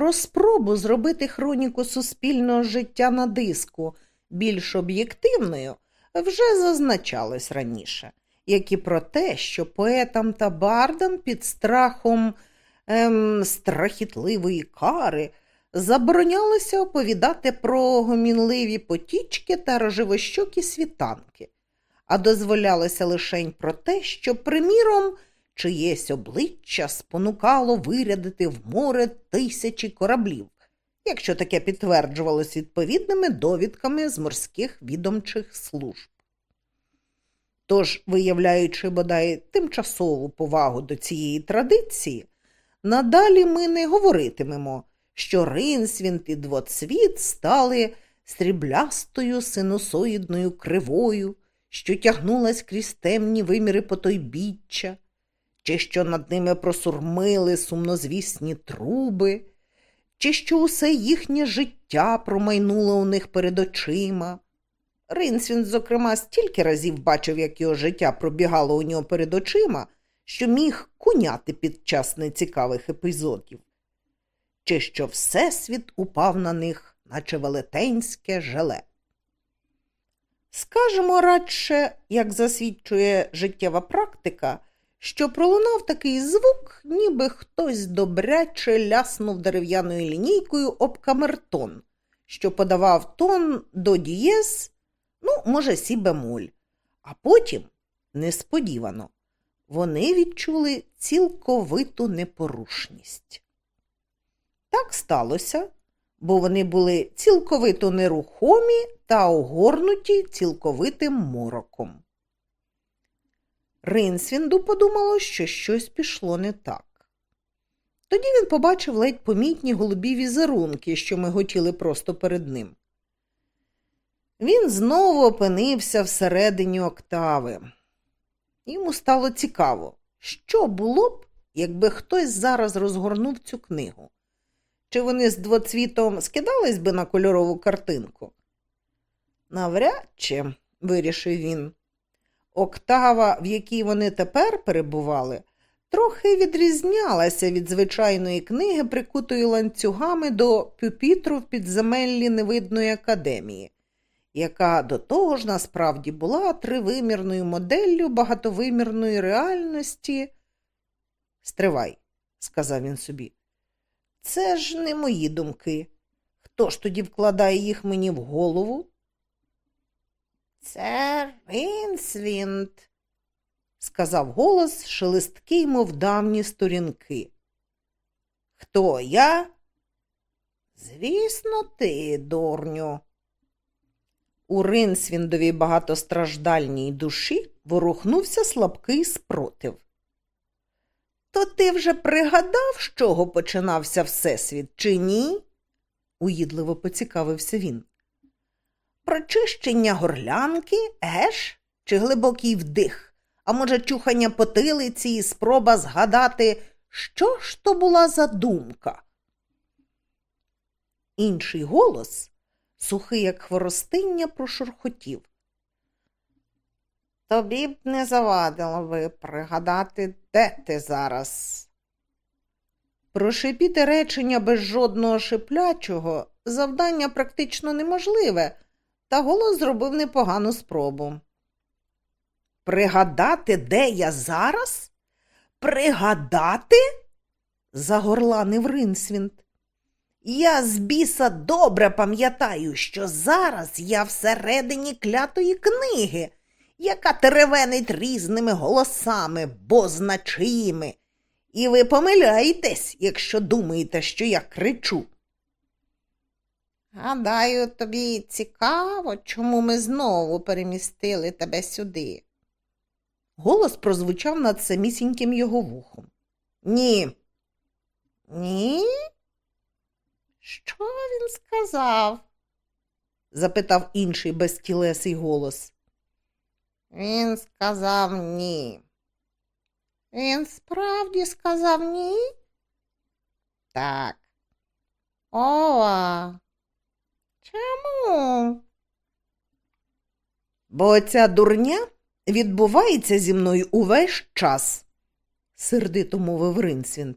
Про спробу зробити хроніку суспільного життя на диску. Більш об'єктивною вже зазначалось раніше, як і про те, що поетам та бардам під страхом ем, страхітливої кари заборонялося оповідати про гомінливі потічки та рожевощокі світанки, а дозволялося лишень про те, що, приміром, чиєсь обличчя спонукало вирядити в море тисячі кораблів, якщо таке підтверджувалось відповідними довідками з морських відомчих служб. Тож, виявляючи бодай тимчасову повагу до цієї традиції, надалі ми не говоритимемо, що Ринсвінт і двоцвіт стали сріблястою синусоїдною кривою, що тягнулась крізь темні виміри потойбіччя, чи що над ними просурмили сумнозвісні труби, чи що усе їхнє життя промайнуло у них перед очима. Ринсвін, зокрема, стільки разів бачив, як його життя пробігало у нього перед очима, що міг куняти під час нецікавих епізодів, чи що Всесвіт упав на них, наче велетенське желе. Скажемо радше, як засвідчує життєва практика, що пролунав такий звук, ніби хтось добряче ляснув дерев'яною лінійкою об камертон, що подавав тон до дієз, ну, може, сі бемоль. А потім, несподівано, вони відчули цілковиту непорушність. Так сталося, бо вони були цілковито нерухомі та огорнуті цілковитим мороком. Ринсвінду подумало, що щось пішло не так. Тоді він побачив ледь помітні голубі візерунки, що миготіли просто перед ним. Він знову опинився всередині октави. Йому стало цікаво, що було б, якби хтось зараз розгорнув цю книгу. Чи вони з двоцвітом скидались би на кольорову картинку? Навряд чи, вирішив він. Октава, в якій вони тепер перебували, трохи відрізнялася від звичайної книги, прикутої ланцюгами до пюпітру в підземеллі невидної академії, яка до того ж насправді була тривимірною моделлю багатовимірної реальності. Стривай, сказав він собі. Це ж не мої думки. Хто ж тоді вкладає їх мені в голову? Це Ринсвінд, сказав голос шелесткий, мов давні сторінки. Хто я? Звісно, ти, дурню. У Ринсвіндовій багатостраждальній душі ворухнувся слабкий спротив. То ти вже пригадав, з чого починався Всесвіт, чи ні? уїдливо поцікавився він. Прочищення горлянки, еш, чи глибокий вдих, а може, чухання потилиці і спроба згадати, що ж то була за думка. Інший голос, сухий, як хворостиння, прошурхотів. Тобі б не завадило би пригадати, де ти зараз. Прошипіти речення без жодного шиплячого завдання практично неможливе, та голос зробив непогану спробу. Пригадати, де я зараз? Пригадати? загорланив Ринсвінт. Я з біса добре пам'ятаю, що зараз я всередині клятої книги яка теревенить різними голосами, бозначими. І ви помиляєтесь, якщо думаєте, що я кричу. Гадаю, тобі цікаво, чому ми знову перемістили тебе сюди. Голос прозвучав над самісіньким його вухом. Ні. Ні? Що він сказав? запитав інший безтілесий голос. Він сказав ні. Він справді сказав ні? Так. Ова. Чому? Бо ця дурня відбувається зі мною увесь час, сердито мовив Ринсвінт.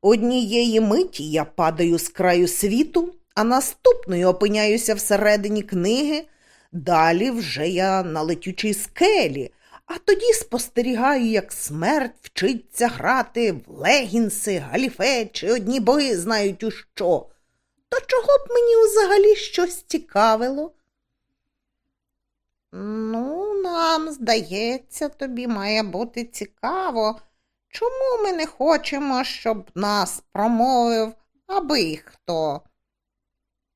Однієї миті я падаю з краю світу, а наступної опиняюся всередині книги. Далі вже я на летючій скелі, а тоді спостерігаю, як смерть вчиться грати в легінси, галіфе чи одні боги знають у що. То чого б мені взагалі щось цікавило? Ну, нам, здається, тобі має бути цікаво. Чому ми не хочемо, щоб нас промовив аби хто?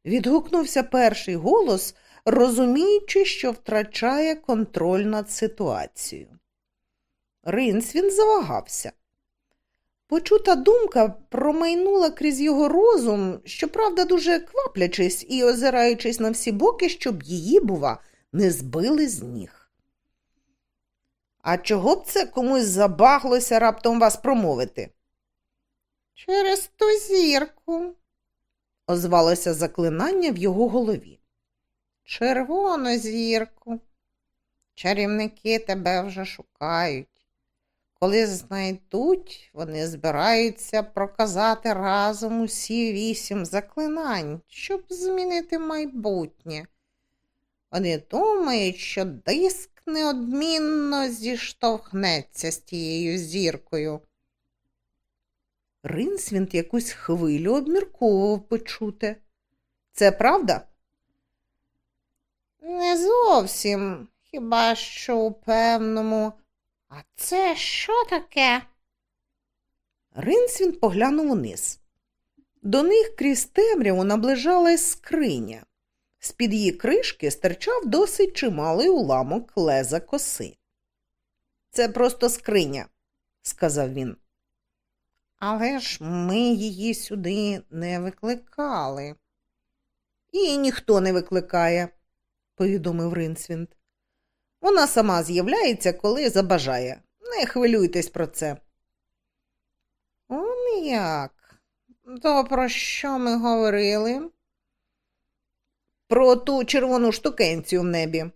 Відгукнувся перший голос, розуміючи, що втрачає контроль над ситуацією. Ринсвін завагався. Почута думка промайнула крізь його розум, щоправда, дуже кваплячись і озираючись на всі боки, щоб її, бува, не збили з ніг. А чого б це комусь забаглося раптом вас промовити? Через ту зірку, озвалося заклинання в його голові. Червону зірку. Чарівники тебе вже шукають. Коли знайдуть, вони збираються проказати разом усі вісім заклинань, щоб змінити майбутнє. Вони думають, що диск неодмінно зіштовхнеться з тією зіркою. Ринсвінт якусь хвилю обмірковував почуте. Це правда? Не зовсім, хіба що у певному. А це що таке? Ринсвін поглянув униз. До них крізь темряву наближалась скриня. З-під її кришки стирчав досить чималий уламок леза коси. Це просто скриня, сказав він. Але ж ми її сюди не викликали. І ніхто не викликає, повідомив Ринсвінд. Вона сама з'являється, коли забажає. Не хвилюйтесь про це. Он як? То про що ми говорили? Про ту червону штукенцію в небі.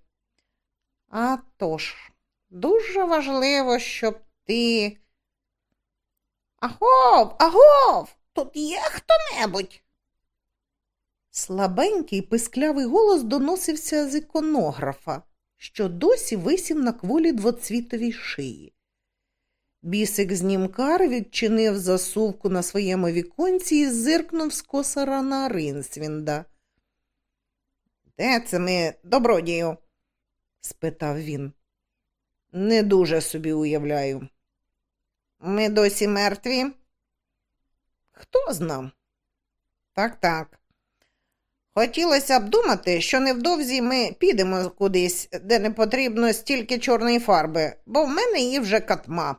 А тож, дуже важливо, щоб ти. Агов, агов, тут є хто небудь. Слабенький писклявий голос доносився з іконографа що досі висів на кволі двоцвітовій шиї. Бісик знімкар відчинив засувку на своєму віконці і зиркнув з косара на Ринсвінда. Де це ми, добродію? спитав він. Не дуже собі уявляю. Ми досі мертві? Хто знав? Так, так. Хотілося б думати, що невдовзі ми підемо кудись, де не потрібно стільки чорної фарби, бо в мене її вже катма.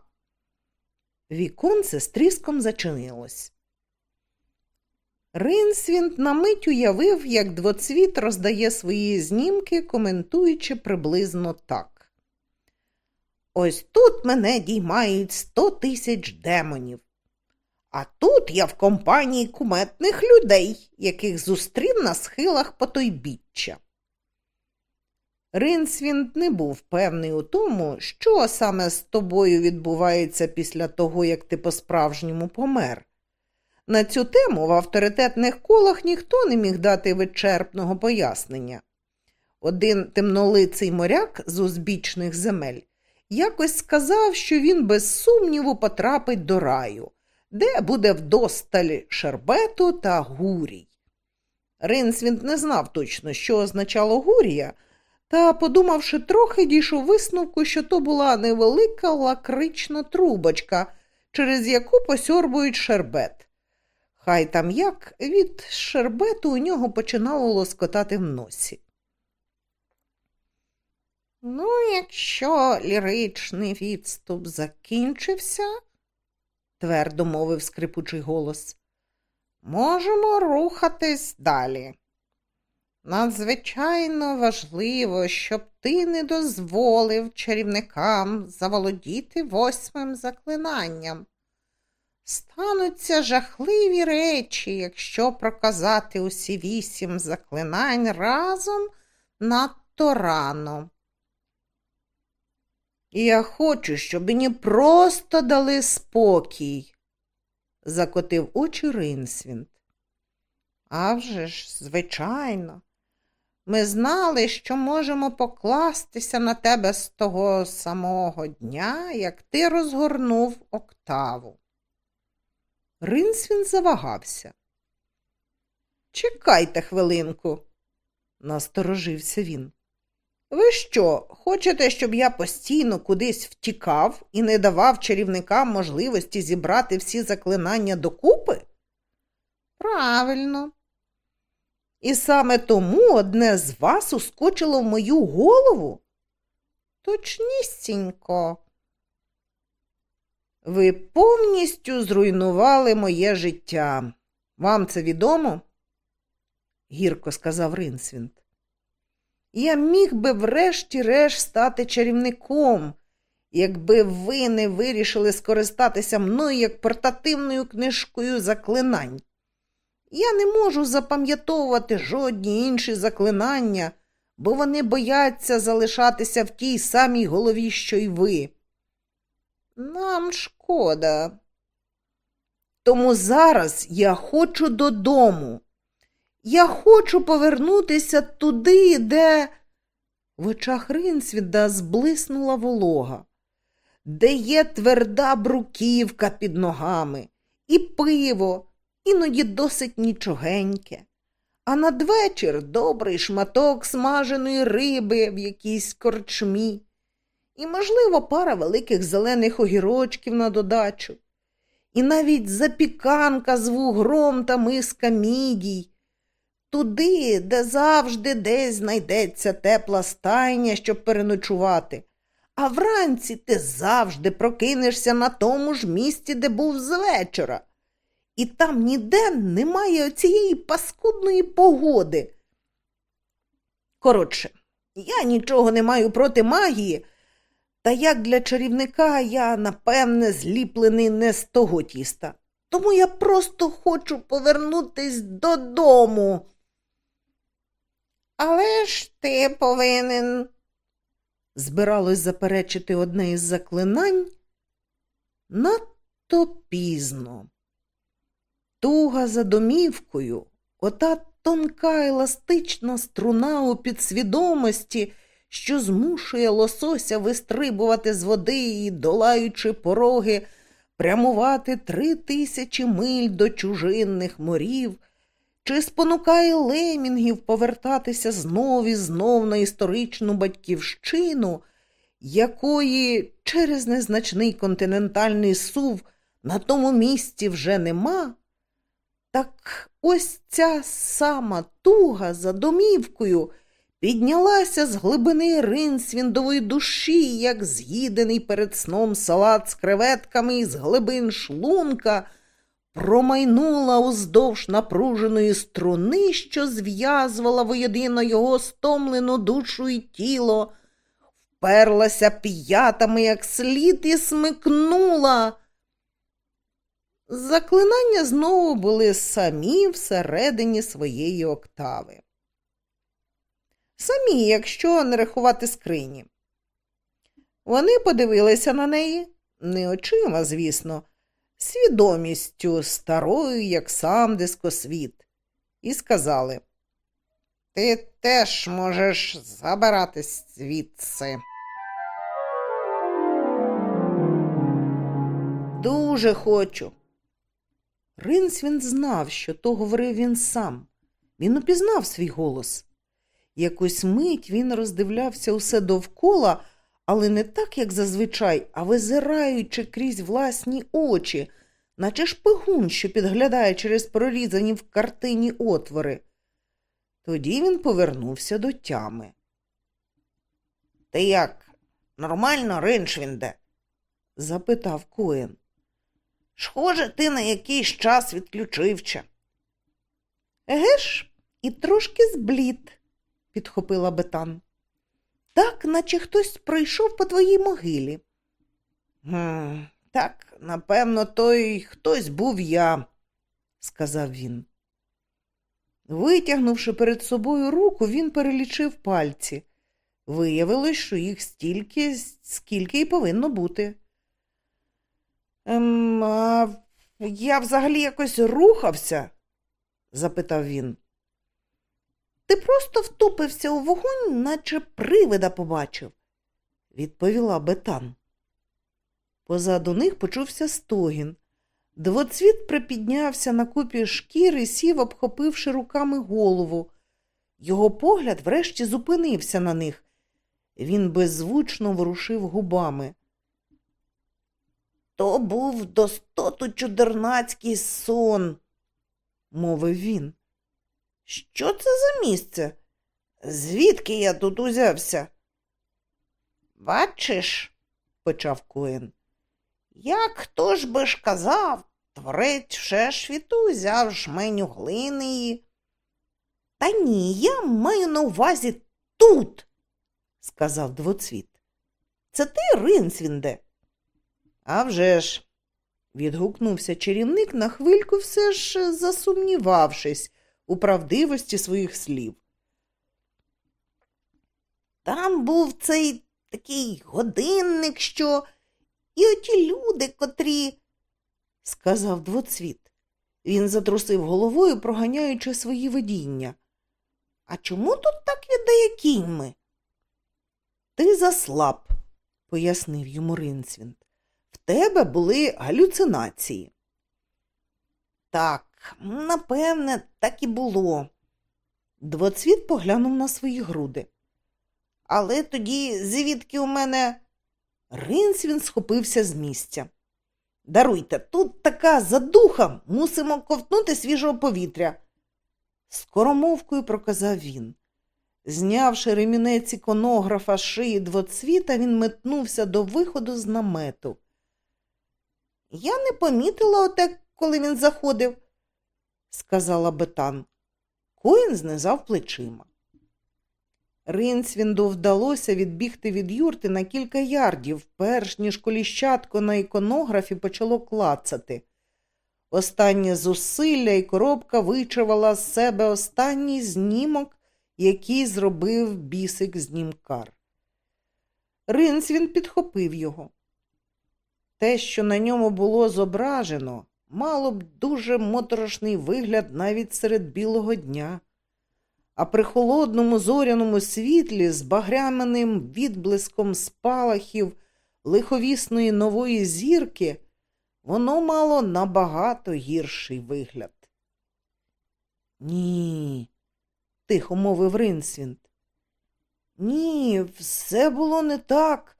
Віконце з тріском зачинилось. Ринсвінт на мить уявив, як двоцвіт роздає свої знімки, коментуючи приблизно так. Ось тут мене діймають сто тисяч демонів. А тут я в компанії куметних людей, яких зустрів на схилах потойбіччя. Ринсвінд не був певний у тому, що саме з тобою відбувається після того, як ти по-справжньому помер. На цю тему в авторитетних колах ніхто не міг дати вичерпного пояснення. Один темнолиций моряк з узбічних земель якось сказав, що він без сумніву потрапить до раю де буде вдосталь шербету та гурій. Ринсвінт не знав точно, що означало гурія, та, подумавши трохи, дійшов висновку, що то була невелика лакрична трубочка, через яку посьорбують шербет. Хай там як від шербету у нього починало лоскотати в носі. Ну, якщо ліричний відступ закінчився, твердо мовив скрипучий голос. Можемо рухатись далі. Надзвичайно важливо, щоб ти не дозволив чарівникам заволодіти восьмим заклинанням. Стануться жахливі речі, якщо проказати усі вісім заклинань разом надто рано. Я хочу, щоб мені просто дали спокій, закотив очі Ринсвінд. «А вже ж, звичайно, ми знали, що можемо покластися на тебе з того самого дня, як ти розгорнув октаву. Ринсвін завагався. Чекайте хвилинку, насторожився він. Ви що, хочете, щоб я постійно кудись втікав і не давав чарівникам можливості зібрати всі заклинання докупи? Правильно. І саме тому одне з вас ускочило в мою голову? Точнісінько. Ви повністю зруйнували моє життя. Вам це відомо? гірко сказав Ринсвінт. Я міг би врешті-решт стати чарівником, якби ви не вирішили скористатися мною як портативною книжкою заклинань. Я не можу запам'ятовувати жодні інші заклинання, бо вони бояться залишатися в тій самій голові, що й ви. Нам шкода. Тому зараз я хочу додому. Я хочу повернутися туди, де. В очах Ринсвіда зблиснула волога, де є тверда бруківка під ногами, і пиво, іноді досить нічогеньке, а надвечір добрий шматок смаженої риби в якійсь корчмі, і, можливо, пара великих зелених огірочків на додачу, і навіть запіканка з вугром та миска мідій. Туди, де завжди десь знайдеться тепла стайня, щоб переночувати, а вранці ти завжди прокинешся на тому ж місці, де був з вечора. І там ніде немає оцієї паскудної погоди. Коротше, я нічого не маю проти магії, та як для чарівника я, напевне, зліплений не з того тіста. Тому я просто хочу повернутись додому. Але ж ти повинен, збиралось заперечити одне із заклинань надто пізно. Туга за домівкою, ота тонка еластична струна у підсвідомості, що змушує лосося вистрибувати з води і, долаючи пороги, прямувати три тисячі миль до чужинних морів, чи спонукає лемінгів повертатися знов і знов на історичну батьківщину, якої через незначний континентальний сув на тому місці вже нема. Так ось ця сама туга за домівкою піднялася з глибини ринсвіндової душі, як з'їдений перед сном салат з креветками із глибин шлунка, промайнула уздовж напруженої струни, що зв'язувала воєдино його стомлену душу і тіло, вперлася п'ятами, як слід, і смикнула. Заклинання знову були самі всередині своєї октави. Самі, якщо не рахувати скрині. Вони подивилися на неї, не очима, звісно, свідомістю старою, як сам дискосвіт, і сказали Ти теж можеш забиратись звідси. Дуже хочу. Ринсвін знав, що то говорив він сам. Він упізнав свій голос. Якусь мить він роздивлявся усе довкола, але не так, як зазвичай, а визираючи крізь власні очі, наче шпигун, що підглядає через прорізані в картині отвори. Тоді він повернувся до тями. Ти як? Нормально, Риншвінде? запитав Коен. Схоже, ти на якийсь час відключився. Еге ж, і трошки зблід, підхопила Бетан. Так, наче хтось пройшов по твоїй могилі. «Гм, Так, напевно, той хтось був я, сказав він. Витягнувши перед собою руку, він перелічив пальці. Виявилось, що їх стільки, скільки й повинно бути. Ем, а я взагалі якось рухався? запитав він. Ти просто втупився у вогонь, наче привида побачив, відповіла Бетан. Позаду них почувся стогін. Двоцвіт припіднявся на купі шкір і сів, обхопивши руками голову. Його погляд врешті зупинився на них. Він беззвучно ворушив губами. То був достоту чудернацький сон, мовив він. Що це за місце? Звідки я тут узявся? Бачиш, почав Коен, як хто ж би ж казав, творець все світу взяв жменю глини. Та ні, я маю на увазі тут, сказав двоцвіт. Це ти, Ринсвінде? «А вже ж!» – відгукнувся чарівник на хвильку, все ж засумнівавшись у правдивості своїх слів. Там був цей такий годинник, що і оті люди, котрі, сказав двоцвіт. Він затрусив головою, проганяючи свої видіння. А чому тут так віддає кіньми? Ти заслаб, пояснив йому Ринцвінт. В тебе були галюцинації. Так, напевне, так і було. Двоцвіт поглянув на свої груди. Але тоді, звідки у мене. Ринсвін схопився з місця. Даруйте, тут така задуха, мусимо ковтнути свіжого повітря. Скоромовкою проказав він. Знявши ремінець іконографа шиї двоцвіта, він метнувся до виходу з намету. Я не помітила оте, коли він заходив, сказала Бетан. Коін знизав плечима. Ринсвінду вдалося відбігти від юрти на кілька ярдів, перш ніж коліщатко на іконографі почало клацати. Останнє зусилля і коробка вичавала з себе останній знімок, який зробив бісик знімкар. Ринсвін підхопив його. Те, що на ньому було зображено, мало б дуже моторошний вигляд навіть серед білого дня а при холодному зоряному світлі з багряним відблиском спалахів лиховісної нової зірки воно мало набагато гірший вигляд. Ні, тихо мовив Ринсвінт. Ні, все було не так.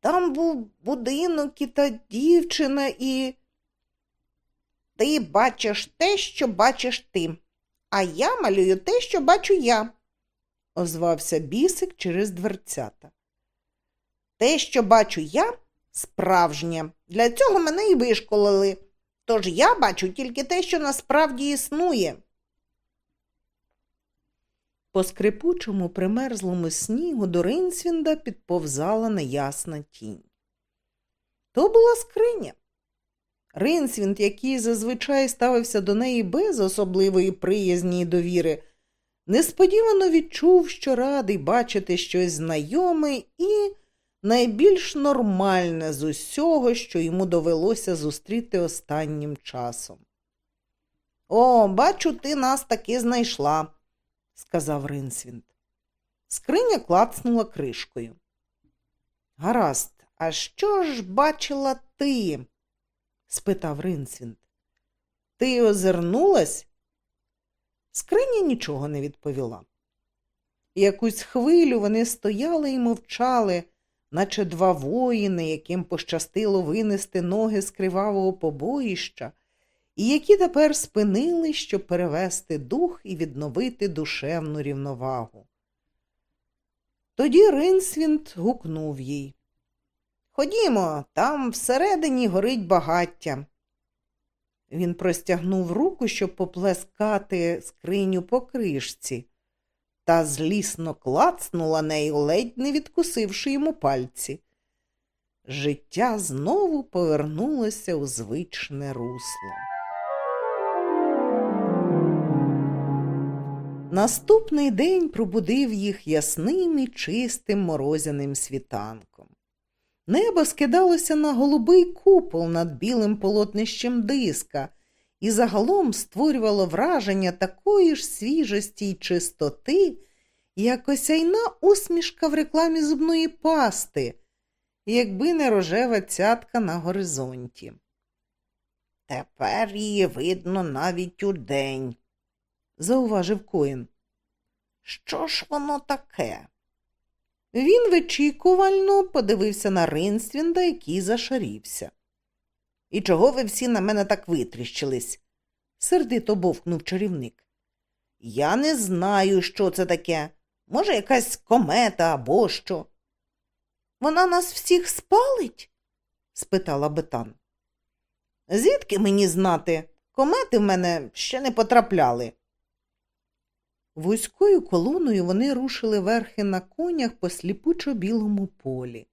Там був будинок і та дівчина і. Ти бачиш те, що бачиш ти, а я малюю те, що бачу я, озвався бісик через дверцята. Те, що бачу я, справжнє. Для цього мене і вишколили. Тож я бачу тільки те, що насправді існує. По скрипучому примерзлому снігу до Ринсвінда підповзала неясна тінь. То була скриня. Ринсвінт, який зазвичай ставився до неї без особливої приязні й довіри, несподівано відчув, що радий бачити щось знайоме і найбільш нормальне з усього, що йому довелося зустріти останнім часом. О, бачу, ти нас таки знайшла, сказав Ринсвінт. Скриня клацнула кришкою. Гаразд, а що ж бачила ти? Спитав Ринсвінт. Ти озирнулась? Скриня нічого не відповіла. Якусь хвилю вони стояли і мовчали, наче два воїни, яким пощастило винести ноги з кривавого побоїща, і які тепер спинили, щоб перевести дух і відновити душевну рівновагу. Тоді Ринсвінт гукнув їй. Ходімо, там всередині горить багаття. Він простягнув руку, щоб поплескати скриню по кришці, та злісно клацнула нею, ледь не відкусивши йому пальці. Життя знову повернулося у звичне русло. Наступний день пробудив їх ясним і чистим морозяним світанком. Небо скидалося на голубий купол над білим полотнищем диска і загалом створювало враження такої ж свіжості й чистоти, як осяйна усмішка в рекламі зубної пасти, якби не рожева цятка на горизонті. Тепер її видно навіть удень, зауважив коїн. Що ж воно таке? Він вичікувально подивився на Ринсвінда, який зашарівся. І чого ви всі на мене так витріщились? сердито бовкнув чарівник. Я не знаю, що це таке. Може, якась комета або що. Вона нас всіх спалить? спитала Бетан. Звідки мені знати? Комети в мене ще не потрапляли. Вузькою колоною вони рушили верхи на конях по сліпучо білому полі.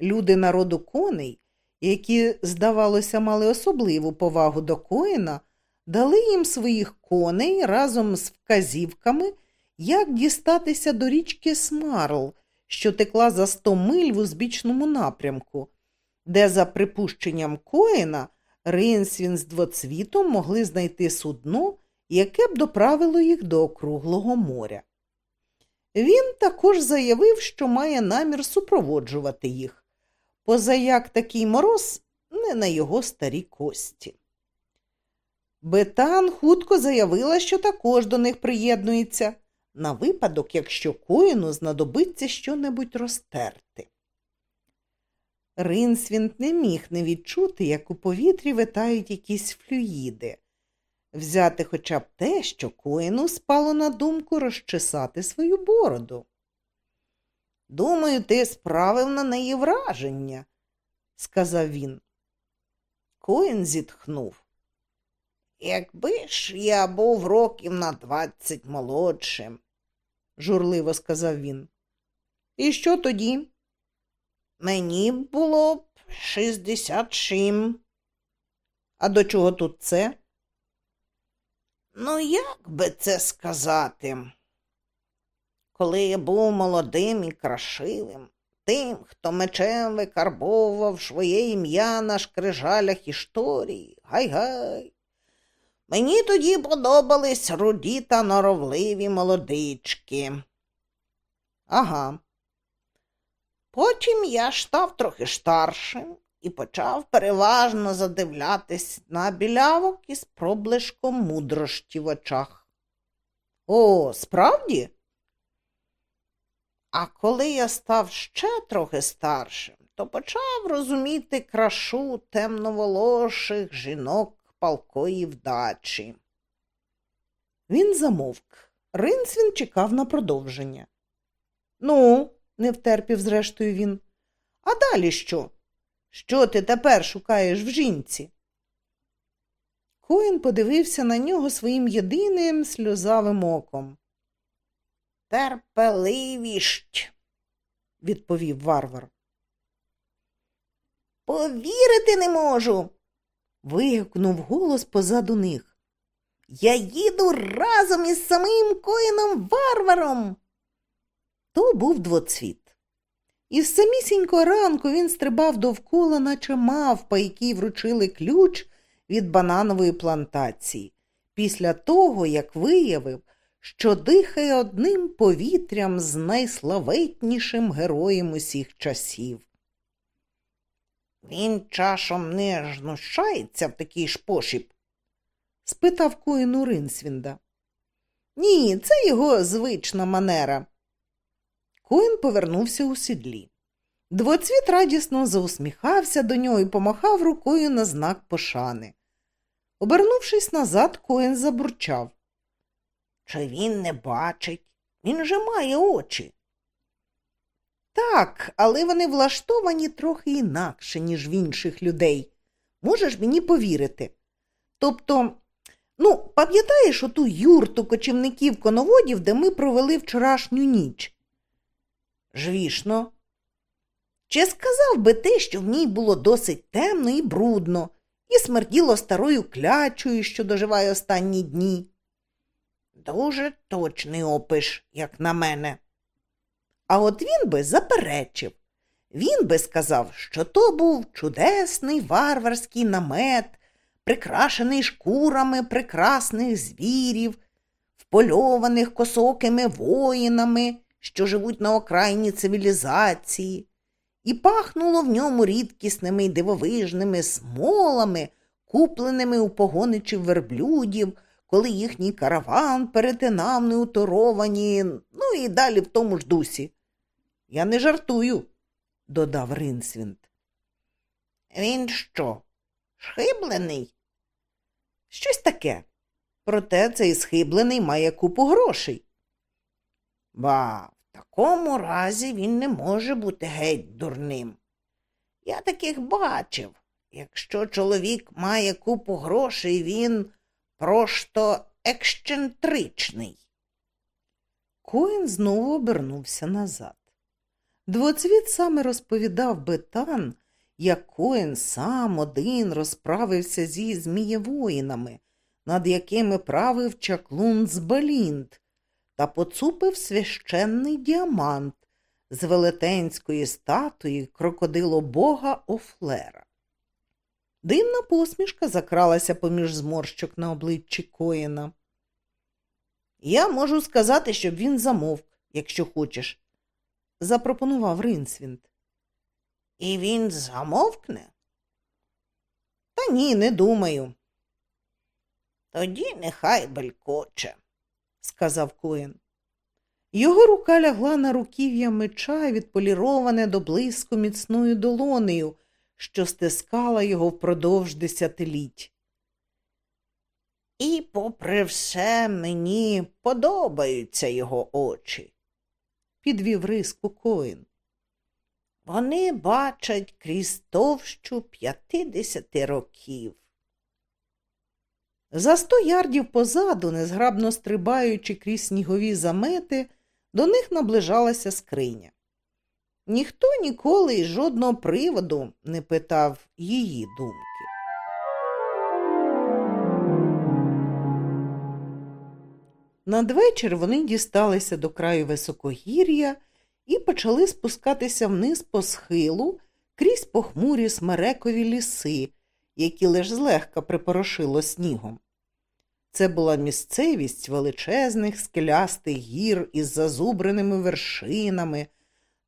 Люди народу коней, які, здавалося, мали особливу повагу до коїна, дали їм своїх коней разом з вказівками, як дістатися до річки Смарл, що текла за сто миль в узбічному напрямку, де, за припущенням коїна, Ринсвін з двоцвітом могли знайти судно яке б доправило їх до округлого моря. Він також заявив, що має намір супроводжувати їх, позаяк такий мороз не на його старі кості. Бетан хутко заявила, що також до них приєднується, на випадок, якщо коїну знадобиться щонебудь розтерти. Ринсвінт не міг не відчути, як у повітрі витають якісь флюїди, взяти хоча б те, що коїну спало на думку розчесати свою бороду. Думаю, ти справив на неї враження, сказав він. Коін зітхнув. Якби ж я був років на двадцять молодшим, журливо сказав він. І що тоді? Мені було б шістдесят шим. А до чого тут це? Ну, як би це сказати? Коли я був молодим і крашивим, тим, хто мечем викарбовував своє ім'я на шкрижалях історії, гай-гай. Мені тоді подобались руді та норовливі молодички. Ага. Потім я став трохи старшим і почав переважно задивлятись на білявок із проблишком мудрості в очах. О, справді? А коли я став ще трохи старшим, то почав розуміти крашу темноволоших жінок палкої вдачі. Він замовк. Ринцвін чекав на продовження. Ну, не втерпів, зрештою, він. А далі що? Що ти тепер шукаєш в жінці? Коін подивився на нього своїм єдиним сльозавим оком. Терпеливість, відповів варвар. Повірити не можу. вигукнув голос позаду них. Я їду разом із самим коїном варваром. То був двоцвіт. І з самісінького ранку він стрибав довкола, наче мавпа, якій вручили ключ від бананової плантації, після того, як виявив, що дихає одним повітрям з найславетнішим героєм усіх часів. Він часом не знущається в такий шпошіп? спитав коїну Ринсвінда. Ні, це його звична манера. Коін повернувся у сідлі. Двоцвіт радісно заусміхався до нього і помахав рукою на знак пошани. Обернувшись назад, Коін забурчав. Чи він не бачить? Він же має очі. Так, але вони влаштовані трохи інакше, ніж в інших людей. Можеш мені повірити? Тобто, ну, пам'ятаєш оту юрту кочівників коноводів, де ми провели вчорашню ніч? Жвішно. Чи сказав би ти, що в ній було досить темно і брудно, і смерділо старою клячою, що доживає останні дні? Дуже точний опиш, як на мене. А от він би заперечив. Він би сказав, що то був чудесний варварський намет, прикрашений шкурами прекрасних звірів, впольованих косокими воїнами, що живуть на окраїні цивілізації, і пахнуло в ньому рідкісними й дивовижними смолами, купленими у погоничів верблюдів, коли їхній караван перетинав неуторовані, ну і далі в тому ж дусі. Я не жартую, додав Ринсвінд. Він що? Схиблений? Щось таке. Проте цей схиблений має купу грошей. Ба, такому разі він не може бути геть дурним. Я таких бачив. Якщо чоловік має купу грошей, він просто ексцентричний. Коін знову обернувся назад. Двоцвіт саме розповідав Бетан, як Коен сам один розправився зі змієвоїнами, над якими правив чаклун з Балінд, та поцупив священний діамант з велетенської статуї крокодилобога Офлера. Дивна посмішка закралася поміж зморщок на обличчі Коїна. Я можу сказати, щоб він замовк, якщо хочеш, запропонував Ринсвінд. І він замовкне? Та ні, не думаю. Тоді нехай белькоче, сказав Коін. Його рука лягла на руків'я меча, відполіроване до блиску міцною долонею, що стискала його впродовж десятиліть. І, попри все, мені подобаються його очі, підвів риску Коін. Вони бачать крізь товщу п'ятидесяти років. За сто ярдів позаду, незграбно стрибаючи крізь снігові замети, до них наближалася скриня. Ніхто ніколи із жодного приводу не питав її думки. Надвечір вони дісталися до краю високогір'я і почали спускатися вниз по схилу крізь похмурі смерекові ліси, які лиш злегка припорошило снігом. Це була місцевість величезних скелястих гір із зазубреними вершинами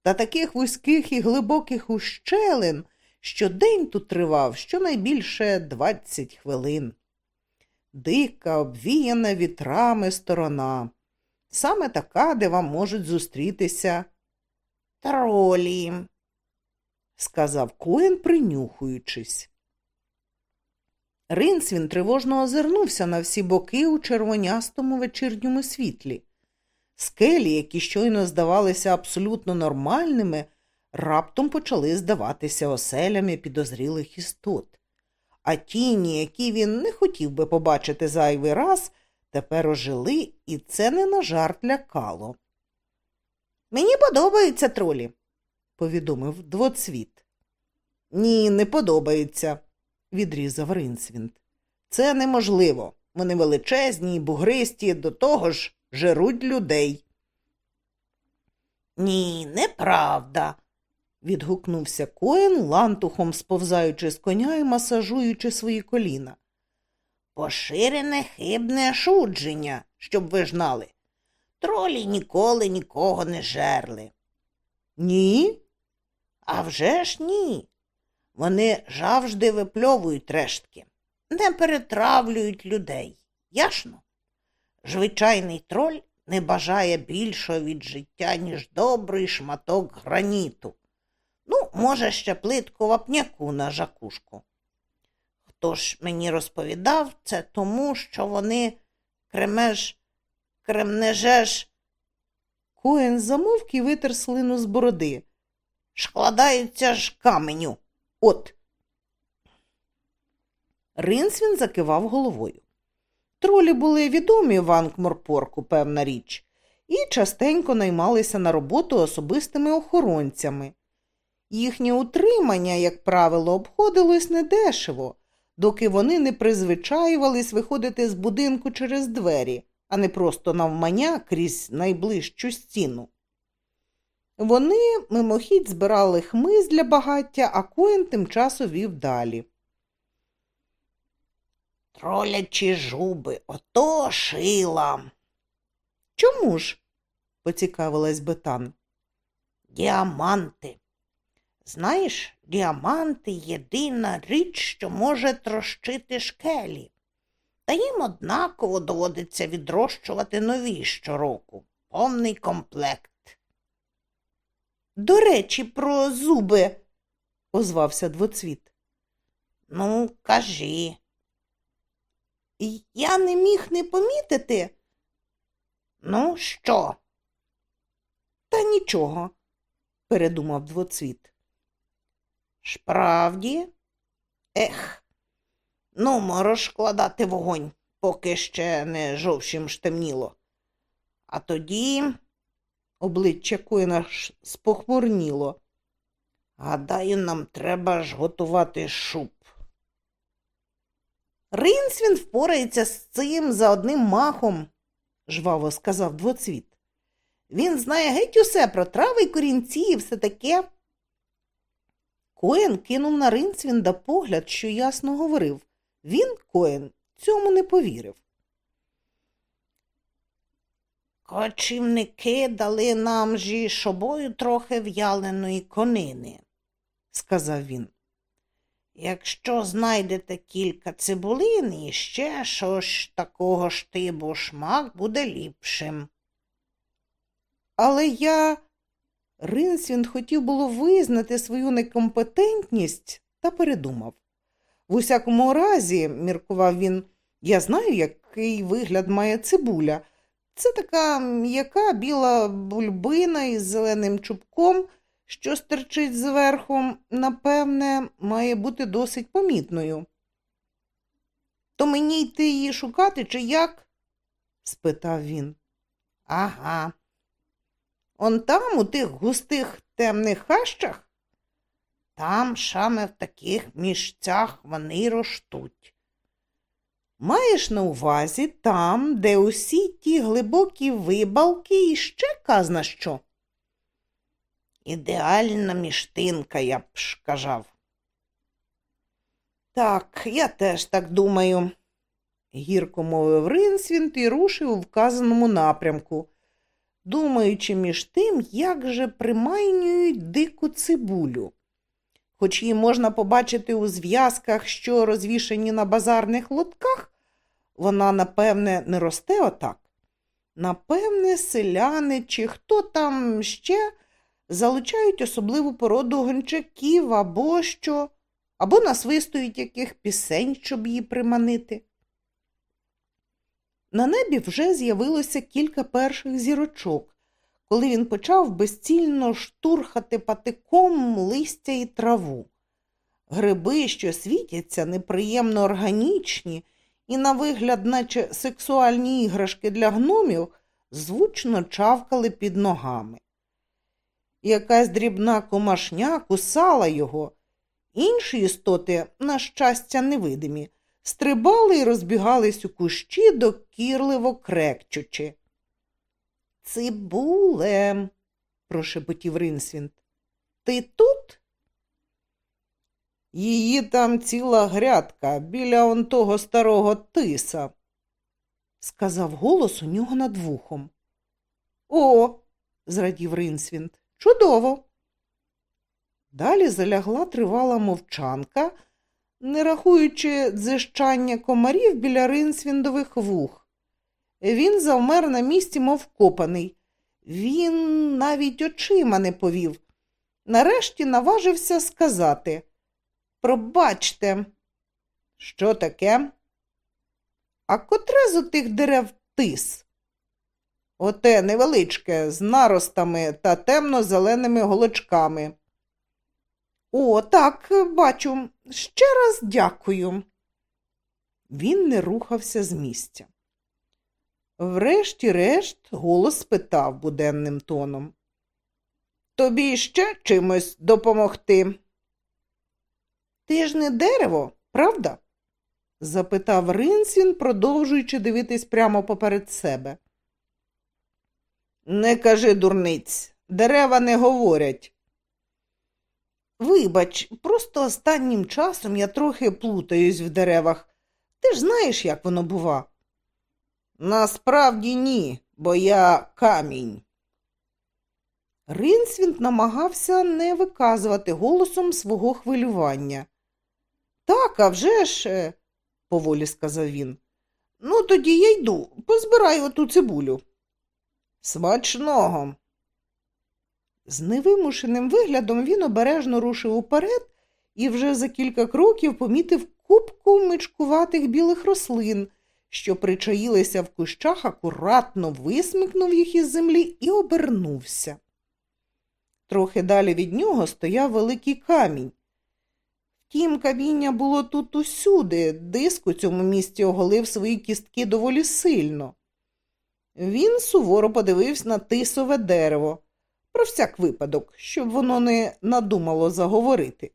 та таких вузьких і глибоких ущелин, що день тут тривав щонайбільше двадцять хвилин. Дика, обвіяна вітрами сторона, саме така, де вам можуть зустрітися тролі, сказав Коен, принюхуючись. Ринсвін тривожно озирнувся на всі боки у червонястому вечірньому світлі. Скелі, які щойно здавалися абсолютно нормальними, раптом почали здаватися оселями підозрілих істот. А тіні, які він не хотів би побачити зайвий раз, тепер ожили, і це не на жарт лякало. Мені подобаються тролі, повідомив двоцвіт. Ні, не подобаються, відрізав Ринсвінд. Це неможливо. Вони величезні і бугристі, до того ж жеруть людей. Ні, неправда, відгукнувся коен, лантухом сповзаючи з коня і масажуючи свої коліна. Поширене хибне шудження, щоб ви знали. Тролі ніколи нікого не жерли. Ні? «А вже ж ні. Вони завжди випльовують рештки, не перетравлюють людей. Ясно? Звичайний троль не бажає більшого від життя, ніж добрий шматок граніту. Ну, може, ще плитку вапняку на жакушку. Хто ж мені розповідав це тому, що вони кремеж, кремнежеш. Коен замовк і витер слину з бороди. Шкладаються ж каменю. От. Ринсвін закивав головою. Тролі були відомі в Анкморпорку, певна річ, і частенько наймалися на роботу особистими охоронцями. Їхнє утримання, як правило, обходилось недешево, доки вони не призвичаювались виходити з будинку через двері, а не просто навмання крізь найближчу стіну. Вони мимохідь збирали хмиз для багаття, а коін тим часом вів далі. Тролячі жуби, ото шила. Чому ж? поцікавилась Бетан. Діаманти. Знаєш, діаманти єдина річ, що може трощити шкелі. Та їм однаково доводиться відрощувати нові щороку. Повний комплект. До речі, про зуби, озвався двоцвіт. Ну, кажи. Я не міг не помітити. Ну, що? Та нічого, передумав двоцвіт. Справді? Ех, ну, розкладати вогонь, поки ще не жовшим штемніло. А тоді обличчя Коїна спохмурніло. Гадаю, нам треба ж готувати шуб. Ринсвін впорається з цим за одним махом, жваво сказав двоцвіт. Він знає геть усе про трави й корінці і все таке. Коен кинув на Ринсвінда погляд, що ясно говорив. Він, Коен, цьому не повірив. Кочівники дали нам жі шобою трохи в'яленої конини, сказав він. Якщо знайдете кілька цибулин і ще щось такого штибу шмак буде ліпшим. Але я. Ринсвін хотів було визнати свою некомпетентність та передумав. В усякому разі, міркував він, я знаю, який вигляд має цибуля. Це така м'яка біла бульбина із зеленим чубком, що стерчить зверху, напевне, має бути досить помітною. То мені йти її шукати, чи як? спитав він. Ага. Он там, у тих густих темних хащах? Там саме в таких місцях вони ростуть. Маєш на увазі там, де усі ті глибокі вибалки і ще казна що? Ідеальна міштинка, я б ж кажав. Так, я теж так думаю, гірко мовив Ринсвінт і рушив у вказаному напрямку, думаючи між тим, як же примайнюють дику цибулю. Хоч її можна побачити у зв'язках, що розвішані на базарних лотках, вона, напевне, не росте отак. Напевне, селяни чи хто там ще залучають особливу породу гончаків або що, або насвистують яких пісень, щоб її приманити. На небі вже з'явилося кілька перших зірочок, коли він почав безцільно штурхати патиком листя і траву. Гриби, що світяться, неприємно органічні і, на вигляд, наче сексуальні іграшки для гномів, звучно чавкали під ногами. Якась дрібна комашня кусала його. Інші істоти, на щастя, невидимі, стрибали і розбігались у кущі, докірливо крекчучи. Цибуле, прошепотів Ринсвінт. Ти тут? Її там ціла грядка біля он того старого тиса, сказав голос у нього над вухом. О, зрадів Ринсвінт. Чудово. Далі залягла тривала мовчанка, не рахуючи дзищання комарів біля ринсвіндових вух. Він завмер на місці, мов копаний. Він навіть очима не повів. Нарешті наважився сказати Пробачте, що таке? А котре з отих дерев тис? Оте невеличке, з наростами та темно-зеленими голочками. О, так, бачу, ще раз дякую. Він не рухався з місця. Врешті-решт голос спитав буденним тоном. Тобі ще чимось допомогти? Ти ж не дерево, правда? запитав Ринсвін, продовжуючи дивитись прямо поперед себе. Не кажи, дурниць, Дерева не говорять. Вибач, просто останнім часом я трохи плутаюсь в деревах. Ти ж знаєш, як воно бува? Насправді ні, бо я камінь. Ринсвінт намагався не виказувати голосом свого хвилювання. Так, а вже ж, е, поволі сказав він. Ну, тоді я йду, позбираю оту цибулю. Смачного. З невимушеним виглядом він обережно рушив уперед і вже за кілька кроків помітив купку мичкуватих білих рослин, що причаїлися в кущах, акуратно висмикнув їх із землі і обернувся. Трохи далі від нього стояв великий камінь. Втім, каміння було тут усюди, диск у цьому місці оголив свої кістки доволі сильно. Він суворо подивився на тисове дерево, про всяк випадок, щоб воно не надумало заговорити.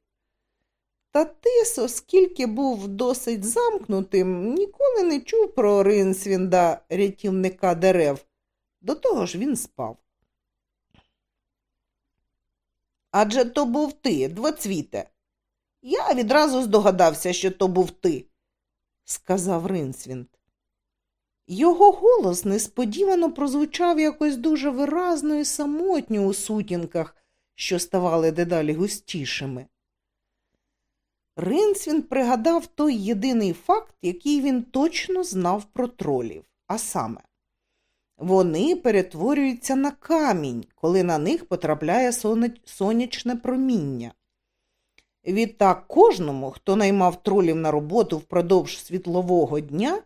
Та тис, оскільки був досить замкнутим, ніколи не чув про Ринсвінда, рятівника дерев. До того ж він спав. Адже то був ти, двоцвіте. Я відразу здогадався, що то був ти, сказав Ринсвінд. Його голос несподівано прозвучав якось дуже виразно і самотньо у сутінках, що ставали дедалі густішими. Ринсвін пригадав той єдиний факт, який він точно знав про тролів, а саме вони перетворюються на камінь, коли на них потрапляє сонячне проміння. Відтак кожному, хто наймав тролів на роботу впродовж світлового дня,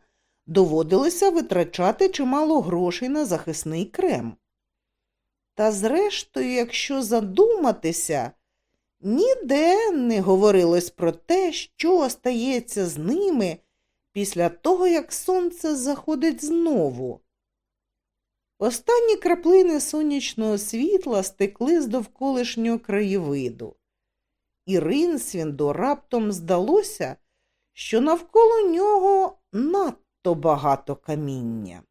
доводилося витрачати чимало грошей на захисний крем. Та, зрештою, якщо задуматися, ніде не говорилось про те, що стається з ними після того, як сонце заходить знову. Останні краплини сонячного світла стекли з довколишнього краєвиду, і Ринсвінду раптом здалося, що навколо нього надто багато каміння.